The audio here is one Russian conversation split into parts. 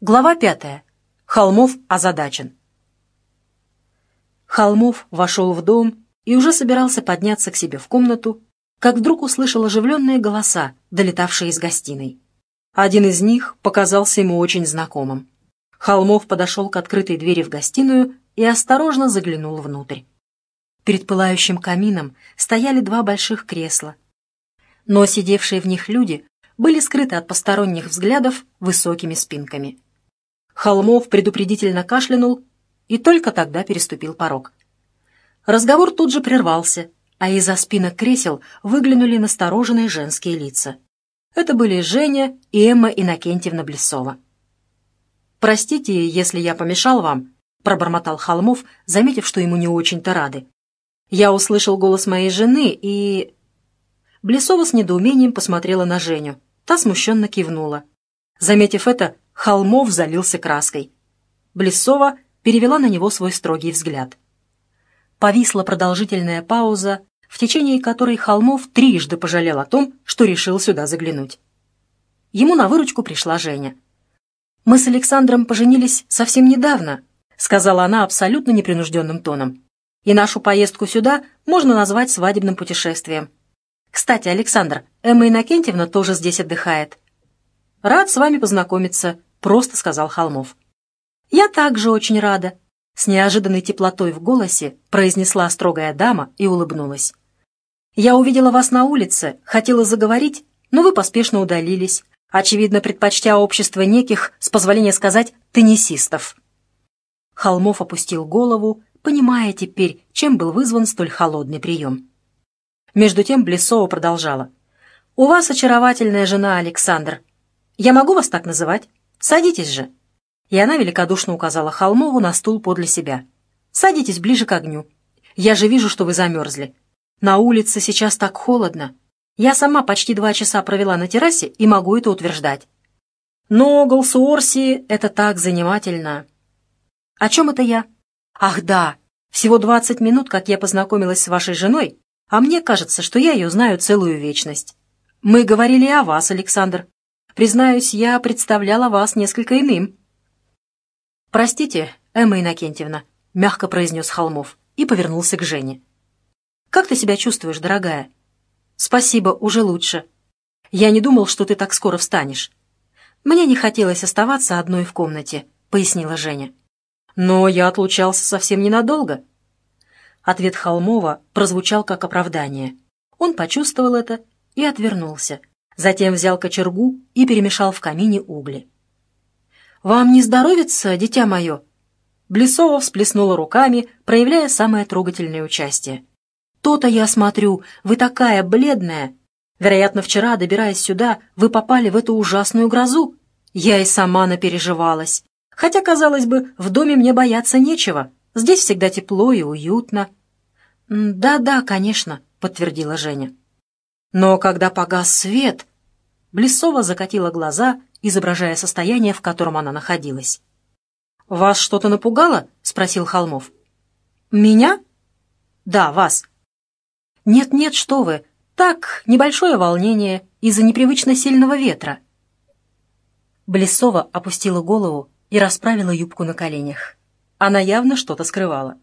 Глава пятая. Холмов озадачен. Холмов вошел в дом и уже собирался подняться к себе в комнату, как вдруг услышал оживленные голоса, долетавшие из гостиной. Один из них показался ему очень знакомым. Холмов подошел к открытой двери в гостиную и осторожно заглянул внутрь. Перед пылающим камином стояли два больших кресла, но сидевшие в них люди были скрыты от посторонних взглядов высокими спинками. Холмов предупредительно кашлянул и только тогда переступил порог. Разговор тут же прервался, а из-за спинок кресел выглянули настороженные женские лица. Это были Женя и Эмма Иннокентьевна Блесова. «Простите, если я помешал вам», — пробормотал Холмов, заметив, что ему не очень-то рады. «Я услышал голос моей жены и...» Блесова с недоумением посмотрела на Женю. Та смущенно кивнула. Заметив это, Холмов залился краской. Блесова перевела на него свой строгий взгляд. Повисла продолжительная пауза, в течение которой Холмов трижды пожалел о том, что решил сюда заглянуть. Ему на выручку пришла Женя. «Мы с Александром поженились совсем недавно», сказала она абсолютно непринужденным тоном. «И нашу поездку сюда можно назвать свадебным путешествием. Кстати, Александр, Эмма Иннокентьевна тоже здесь отдыхает. Рад с вами познакомиться», — просто сказал Холмов. «Я также очень рада», — с неожиданной теплотой в голосе произнесла строгая дама и улыбнулась. «Я увидела вас на улице, хотела заговорить, но вы поспешно удалились, очевидно, предпочтя общество неких, с позволения сказать, теннисистов». Холмов опустил голову, понимая теперь, чем был вызван столь холодный прием. Между тем Блесова продолжала. «У вас очаровательная жена, Александр. Я могу вас так называть? Садитесь же». И она великодушно указала Холмову на стул подле себя. «Садитесь ближе к огню. Я же вижу, что вы замерзли. На улице сейчас так холодно. Я сама почти два часа провела на террасе и могу это утверждать. Но Голсуорси — это так занимательно. О чем это я? Ах да, всего двадцать минут, как я познакомилась с вашей женой, а мне кажется, что я ее знаю целую вечность. Мы говорили о вас, Александр. Признаюсь, я представляла вас несколько иным». «Простите, Эмма Иннокентьевна», — мягко произнес Холмов и повернулся к Жене. «Как ты себя чувствуешь, дорогая?» «Спасибо, уже лучше. Я не думал, что ты так скоро встанешь. Мне не хотелось оставаться одной в комнате», — пояснила Женя. «Но я отлучался совсем ненадолго. Ответ Холмова прозвучал как оправдание. Он почувствовал это и отвернулся. Затем взял кочергу и перемешал в камине угли. «Вам не здоровится, дитя мое?» Блесова всплеснула руками, проявляя самое трогательное участие. «То-то я смотрю, вы такая бледная. Вероятно, вчера, добираясь сюда, вы попали в эту ужасную грозу. Я и сама напереживалась. Хотя, казалось бы, в доме мне бояться нечего. Здесь всегда тепло и уютно. «Да-да, конечно», — подтвердила Женя. Но когда погас свет, Блесова закатила глаза, изображая состояние, в котором она находилась. «Вас что-то напугало?» — спросил Холмов. «Меня?» «Да, вас». «Нет-нет, что вы. Так, небольшое волнение из-за непривычно сильного ветра». Блесова опустила голову и расправила юбку на коленях. Она явно что-то скрывала.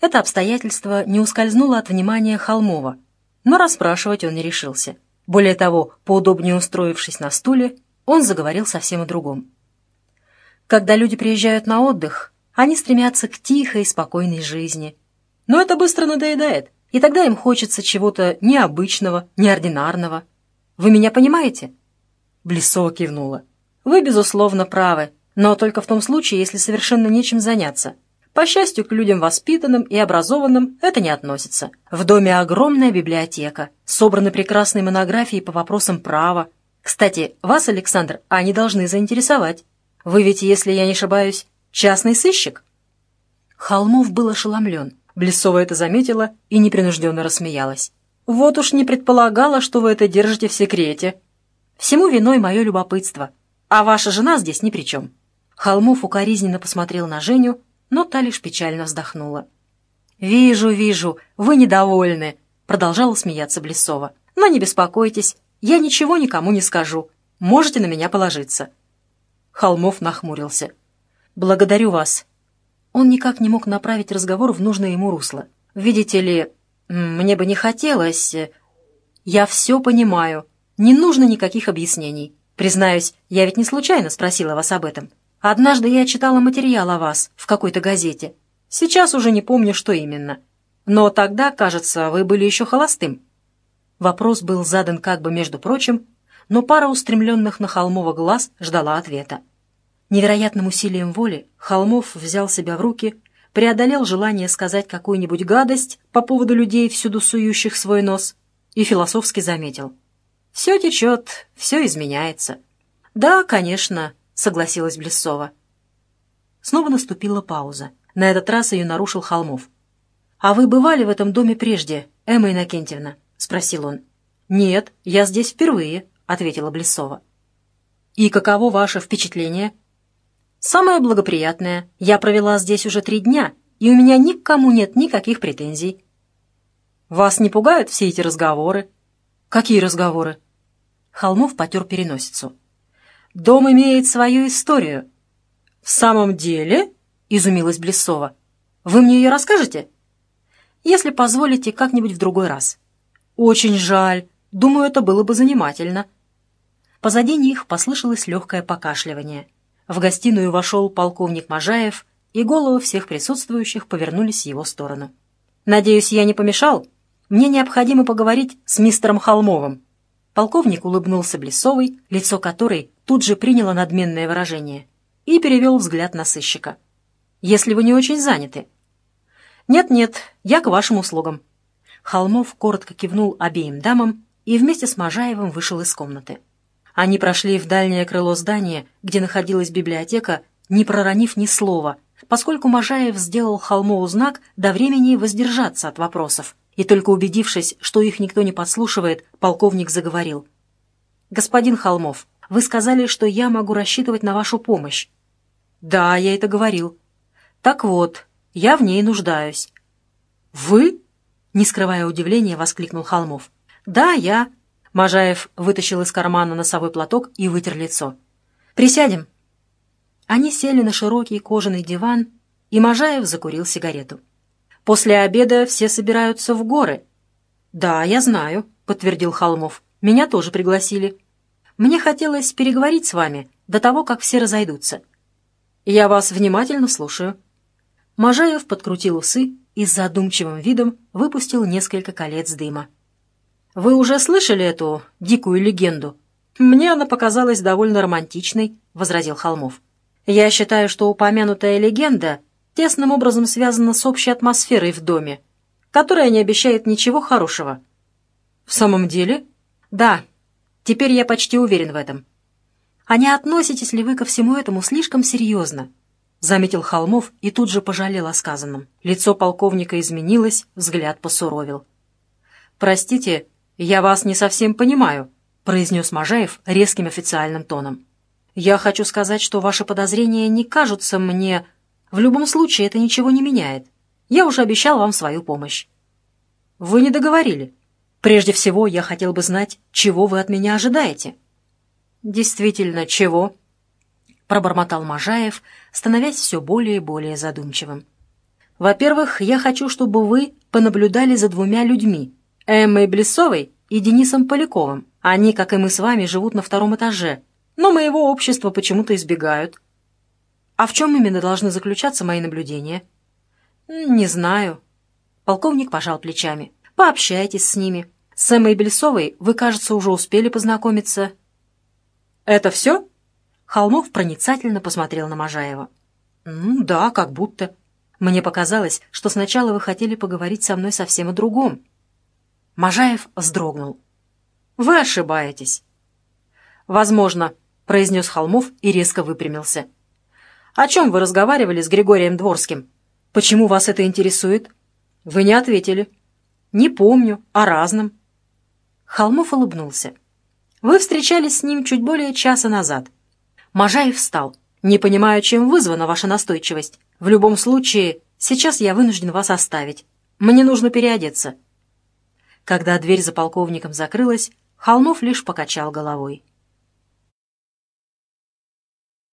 Это обстоятельство не ускользнуло от внимания Холмова, но расспрашивать он не решился. Более того, поудобнее устроившись на стуле, он заговорил совсем о другом. Когда люди приезжают на отдых, они стремятся к тихой, спокойной жизни. Но это быстро надоедает, и тогда им хочется чего-то необычного, неординарного. Вы меня понимаете?» Блесова кивнула. «Вы, безусловно, правы, но только в том случае, если совершенно нечем заняться. По счастью, к людям воспитанным и образованным это не относится. В доме огромная библиотека, собраны прекрасные монографии по вопросам права. Кстати, вас, Александр, они должны заинтересовать. Вы ведь, если я не ошибаюсь, частный сыщик?» Холмов был ошеломлен. Блесова это заметила и непринужденно рассмеялась. «Вот уж не предполагала, что вы это держите в секрете. Всему виной мое любопытство. А ваша жена здесь ни при чем». Холмов укоризненно посмотрел на Женю, но та лишь печально вздохнула. «Вижу, вижу, вы недовольны», — продолжала смеяться Блесова. «Но не беспокойтесь, я ничего никому не скажу. Можете на меня положиться». Холмов нахмурился. «Благодарю вас». Он никак не мог направить разговор в нужное ему русло. «Видите ли, мне бы не хотелось...» «Я все понимаю. Не нужно никаких объяснений. Признаюсь, я ведь не случайно спросила вас об этом. Однажды я читала материал о вас в какой-то газете. Сейчас уже не помню, что именно. Но тогда, кажется, вы были еще холостым». Вопрос был задан как бы между прочим, но пара устремленных на Холмова глаз ждала ответа. Невероятным усилием воли Холмов взял себя в руки, преодолел желание сказать какую-нибудь гадость по поводу людей, всюду сующих свой нос, и философски заметил. «Все течет, все изменяется». «Да, конечно», — согласилась Блесова. Снова наступила пауза. На этот раз ее нарушил Холмов. «А вы бывали в этом доме прежде, Эмма Иннокентьевна?» — спросил он. «Нет, я здесь впервые», — ответила Блесова. «И каково ваше впечатление?» «Самое благоприятное. Я провела здесь уже три дня, и у меня ни к кому нет никаких претензий». «Вас не пугают все эти разговоры?» «Какие разговоры?» Холмов потер переносицу. «Дом имеет свою историю». «В самом деле?» — изумилась Блесова. «Вы мне ее расскажете?» «Если позволите, как-нибудь в другой раз». «Очень жаль. Думаю, это было бы занимательно». Позади них послышалось легкое покашливание. В гостиную вошел полковник Можаев, и головы всех присутствующих повернулись в его сторону. «Надеюсь, я не помешал? Мне необходимо поговорить с мистером Холмовым». Полковник улыбнулся Блесовой, лицо которой тут же приняло надменное выражение, и перевел взгляд на сыщика если вы не очень заняты». «Нет-нет, я к вашим услугам». Холмов коротко кивнул обеим дамам и вместе с Можаевым вышел из комнаты. Они прошли в дальнее крыло здания, где находилась библиотека, не проронив ни слова, поскольку Можаев сделал Холмову знак до времени воздержаться от вопросов. И только убедившись, что их никто не подслушивает, полковник заговорил. «Господин Холмов, вы сказали, что я могу рассчитывать на вашу помощь». «Да, я это говорил. Так вот, я в ней нуждаюсь». «Вы?» — не скрывая удивления, воскликнул Холмов. «Да, я». Можаев вытащил из кармана носовой платок и вытер лицо. «Присядем». Они сели на широкий кожаный диван, и Можаев закурил сигарету. «После обеда все собираются в горы». «Да, я знаю», — подтвердил Холмов. «Меня тоже пригласили. Мне хотелось переговорить с вами до того, как все разойдутся». «Я вас внимательно слушаю». Можаев подкрутил усы и с задумчивым видом выпустил несколько колец дыма. «Вы уже слышали эту дикую легенду?» «Мне она показалась довольно романтичной», — возразил Холмов. «Я считаю, что упомянутая легенда тесным образом связана с общей атмосферой в доме, которая не обещает ничего хорошего». «В самом деле?» «Да. Теперь я почти уверен в этом». «А не относитесь ли вы ко всему этому слишком серьезно?» — заметил Холмов и тут же пожалел о сказанном. Лицо полковника изменилось, взгляд посуровил. «Простите, я вас не совсем понимаю», — произнес Можаев резким официальным тоном. «Я хочу сказать, что ваши подозрения не кажутся мне... В любом случае это ничего не меняет. Я уже обещал вам свою помощь». «Вы не договорили. Прежде всего, я хотел бы знать, чего вы от меня ожидаете». «Действительно, чего?» пробормотал Можаев, становясь все более и более задумчивым. «Во-первых, я хочу, чтобы вы понаблюдали за двумя людьми, Эммой Блесовой и Денисом Поляковым. Они, как и мы с вами, живут на втором этаже, но моего общества почему-то избегают». «А в чем именно должны заключаться мои наблюдения?» «Не знаю». Полковник пожал плечами. «Пообщайтесь с ними. С Эммой Бельсовой вы, кажется, уже успели познакомиться». «Это все?» Холмов проницательно посмотрел на Можаева. «Ну да, как будто. Мне показалось, что сначала вы хотели поговорить со мной совсем о другом». Можаев вздрогнул. «Вы ошибаетесь». «Возможно», — произнес Холмов и резко выпрямился. «О чем вы разговаривали с Григорием Дворским? Почему вас это интересует?» «Вы не ответили». «Не помню. О разном». Холмов улыбнулся. «Вы встречались с ним чуть более часа назад. Можаев встал. «Не понимаю, чем вызвана ваша настойчивость. В любом случае, сейчас я вынужден вас оставить. Мне нужно переодеться». Когда дверь за полковником закрылась, Холмов лишь покачал головой.